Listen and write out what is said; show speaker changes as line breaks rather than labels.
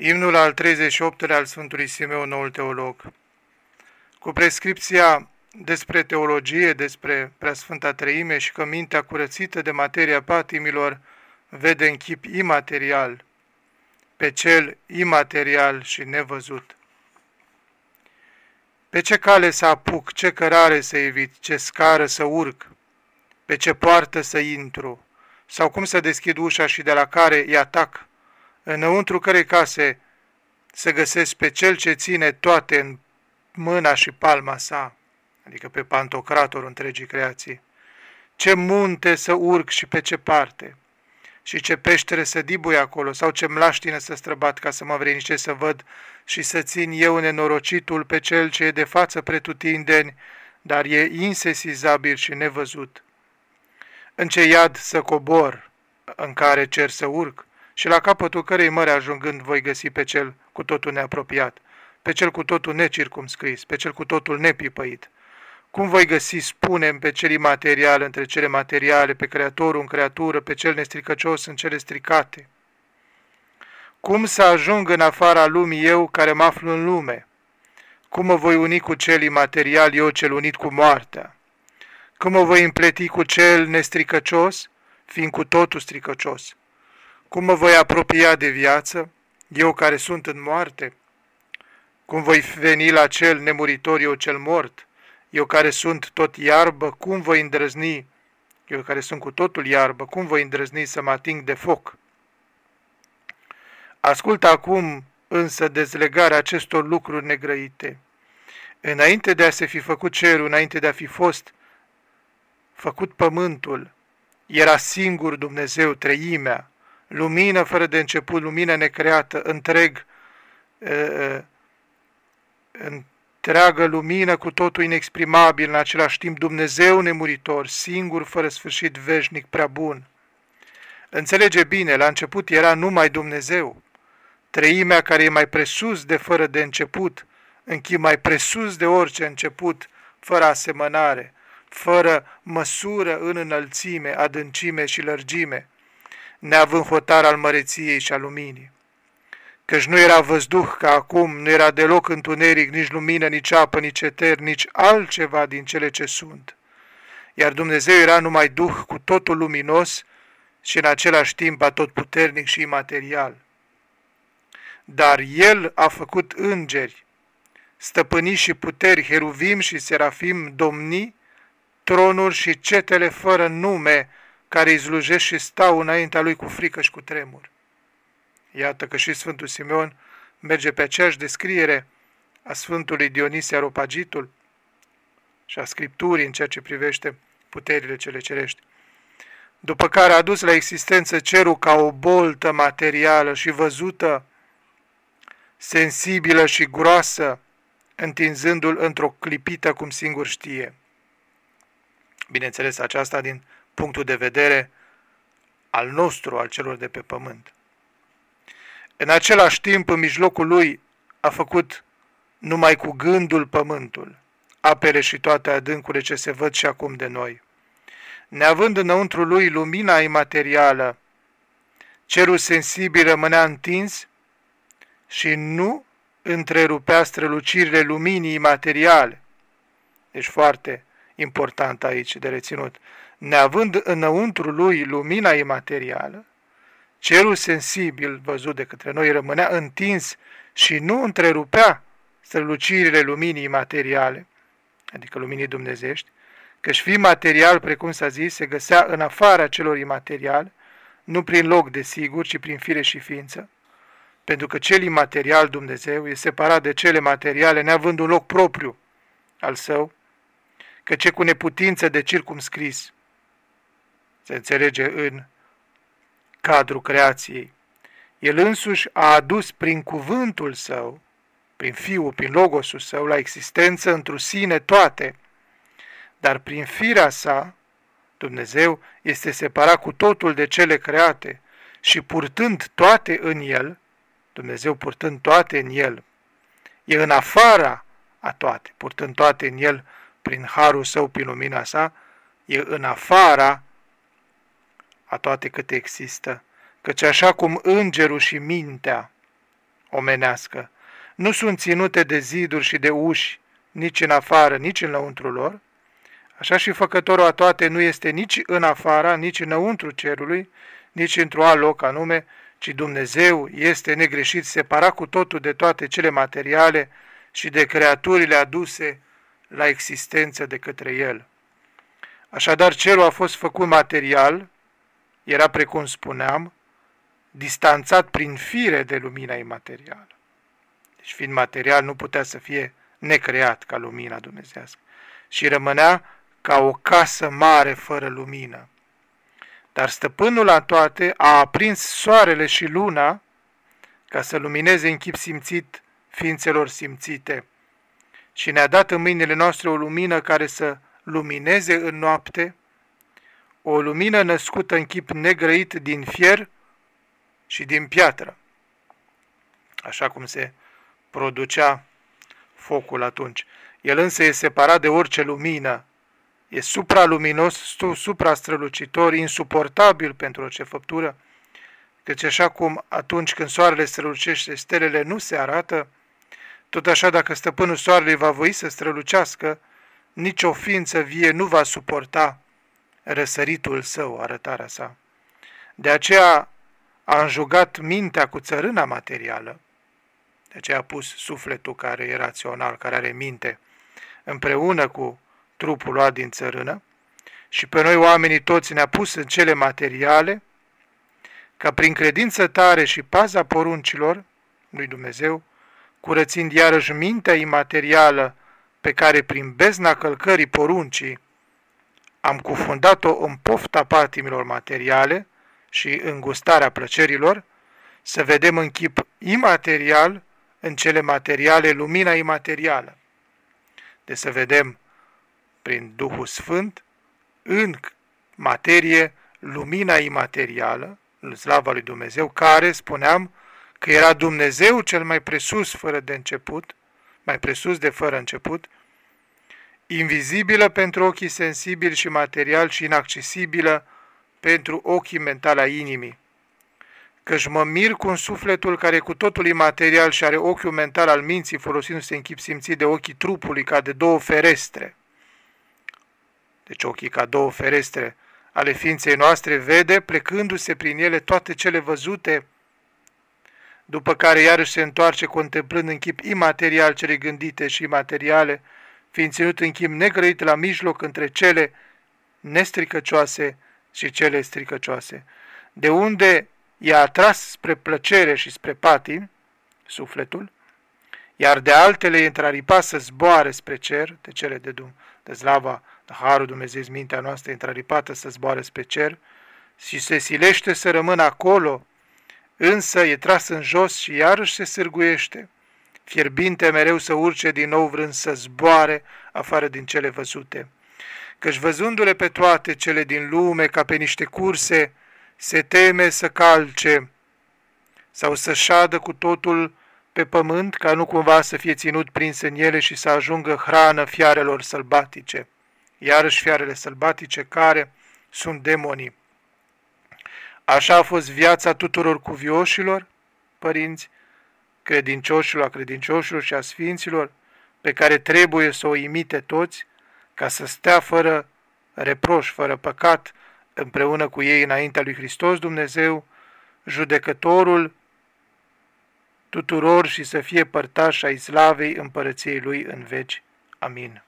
Imnul al 38-lea al Sfântului Simeon, noul teolog. Cu prescripția despre teologie, despre Preasfânta Treime și că mintea curățită de materia patimilor vede în chip imaterial, pe cel imaterial și nevăzut. Pe ce cale să apuc, ce cărare să evit, ce scară să urc, pe ce poartă să intru, sau cum să deschid ușa și de la care îi atac, înăuntru cărei case se găsesc pe cel ce ține toate în mâna și palma sa, adică pe pantocratorul întregii creații. Ce munte să urc și pe ce parte, și ce peștere să dibui acolo, sau ce mlaștină să străbat ca să mă vrenice să văd și să țin eu nenorocitul pe cel ce e de față pretutindeni, dar e insesizabil și nevăzut. În ce iad să cobor, în care cer să urc, și la capătul cărei mări ajungând voi găsi pe cel cu totul neapropiat, pe cel cu totul necircumscris, pe cel cu totul nepipăit. Cum voi găsi, spunem, pe cel imaterial între cele materiale, pe Creatorul în creatură, pe cel nestricăcios în cele stricate? Cum să ajung în afara lumii eu care mă aflu în lume? Cum mă voi uni cu cel imaterial, eu cel unit cu moartea? Cum mă voi împleti cu cel nestricăcios, fiind cu totul stricăcios? Cum mă voi apropia de viață, eu care sunt în moarte? Cum voi veni la cel nemuritor, eu cel mort? Eu care sunt tot iarbă, cum voi îndrăzni? Eu care sunt cu totul iarbă, cum voi îndrăzni să mă ating de foc? Ascultă acum însă dezlegarea acestor lucruri negrăite. Înainte de a se fi făcut cerul, înainte de a fi fost făcut pământul, era singur Dumnezeu, treimea, lumină fără de început, lumină necreată, întreg, uh, întreagă lumină cu totul inexprimabil, în același timp Dumnezeu nemuritor, singur, fără sfârșit, veșnic, prea bun. Înțelege bine, la început era numai Dumnezeu, treimea care e mai presus de fără de început, închid mai presus de orice început, fără asemănare, fără măsură în înălțime, adâncime și lărgime, neavând hotar al măreției și al luminii. Căci nu era văzduh ca acum, nu era deloc întuneric, nici lumină, nici apă, nici eter, nici altceva din cele ce sunt. Iar Dumnezeu era numai Duh cu totul luminos și în același timp atotputernic și imaterial. Dar El a făcut îngeri, stăpâni și puteri, heruvim și serafim, domni, tronuri și cetele fără nume, care îi slujesc și stau înaintea lui cu frică și cu tremur. Iată că și Sfântul Simeon merge pe aceeași descriere a Sfântului Dionisie Aropagitul și a Scripturii în ceea ce privește puterile cele cerești. După care a dus la existență cerul ca o boltă materială și văzută, sensibilă și groasă, întinzându-l într-o clipită cum singur știe. Bineînțeles, aceasta din punctul de vedere al nostru, al celor de pe pământ. În același timp, în mijlocul lui, a făcut numai cu gândul pământul, apele și toate adâncurile ce se văd și acum de noi. Neavând înăuntru lui lumina imaterială, cerul sensibil rămânea întins și nu întrerupea strălucirile luminii imateriale. Deci foarte important aici de reținut. Neavând înăuntru lui lumina imaterială, cerul sensibil văzut de către noi rămânea întins și nu întrerupea strălucirile luminii imateriale, adică luminii dumnezești, căci fi material, precum s-a zis, se găsea în afara celor imateriale, nu prin loc de sigur, ci prin fire și ființă, pentru că cel imaterial Dumnezeu e separat de cele materiale, neavând un loc propriu al său, că ce cu neputință de circumscris, se înțelege în cadrul creației. El însuși a adus prin cuvântul său, prin Fiul, prin Logosul său, la existență într sine toate, dar prin firea sa, Dumnezeu este separat cu totul de cele create și purtând toate în el, Dumnezeu purtând toate în el, e în afara a toate, purtând toate în el prin harul său, prin lumina sa, e în afara a toate câte există, căci așa cum îngerul și mintea omenească nu sunt ținute de ziduri și de uși, nici în afară, nici înăuntru lor, așa și făcătorul a toate nu este nici în afara, nici înăuntru cerului, nici într-un alt loc anume, ci Dumnezeu este negreșit, separat cu totul de toate cele materiale și de creaturile aduse la existență de către El. Așadar, cerul a fost făcut material, era, precum spuneam, distanțat prin fire de lumina imaterială. Deci, fiind material, nu putea să fie necreat ca lumina dumnezească și rămânea ca o casă mare fără lumină. Dar stăpânul la toate a aprins soarele și luna ca să lumineze în chip simțit ființelor simțite și ne-a dat în mâinile noastre o lumină care să lumineze în noapte, o lumină născută în chip negrăit din fier și din piatră, așa cum se producea focul atunci. El însă e separat de orice lumină, e supraluminos, suprastrălucitor, insuportabil pentru orice făptură, căci așa cum atunci când soarele strălucește, stelele nu se arată, tot așa dacă stăpânul soarelui va voi să strălucească, nicio ființă vie nu va suporta răsăritul său, arătarea sa. De aceea a înjugat mintea cu țărâna materială, de aceea a pus sufletul care e rațional, care are minte, împreună cu trupul luat din țărână și pe noi oamenii toți ne-a pus în cele materiale, ca prin credință tare și paza poruncilor lui Dumnezeu, curățind iarăși mintea imaterială pe care prin bezna călcării poruncii am cufundat-o în pofta patimilor materiale și în gustarea plăcerilor, să vedem în chip imaterial, în cele materiale, lumina imaterială. De să vedem prin Duhul Sfânt, în materie, lumina imaterială, în slava lui Dumnezeu, care, spuneam, că era Dumnezeu cel mai presus fără de început, mai presus de fără început, invizibilă pentru ochii sensibili și material și inaccesibilă pentru ochii mentali a inimii. Căci mă mir cu un sufletul care cu totul imaterial și are ochiul mental al minții folosindu-se în chip simțit de ochii trupului ca de două ferestre. Deci ochii ca două ferestre ale ființei noastre vede, plecându-se prin ele toate cele văzute, după care iarăși se întoarce contemplând în chip imaterial cele gândite și imateriale, fiind ținut în chip negrăit la mijloc între cele nestricăcioase și cele stricăcioase, de unde i-a atras spre plăcere și spre patim, sufletul, iar de altele e întraripa să zboare spre cer, de cele de, Dum, de slava, de Harul Dumnezeu, mintea noastră întraripată să zboare spre cer și se silește să rămână acolo, însă e tras în jos și iarăși se sârguiește, fierbinte mereu să urce din nou vrând să zboare afară din cele văzute. Căci văzându-le pe toate cele din lume ca pe niște curse, se teme să calce sau să șadă cu totul pe pământ ca nu cumva să fie ținut prins în ele și să ajungă hrană fiarelor sălbatice, iarăși fiarele sălbatice care sunt demonii. Așa a fost viața tuturor cuvioșilor, părinți, credincioșilor, a credincioșilor și a sfinților, pe care trebuie să o imite toți, ca să stea fără reproș, fără păcat, împreună cu ei înaintea lui Hristos Dumnezeu, judecătorul tuturor și să fie părtaș ai slavei împărăției lui în veci. Amin.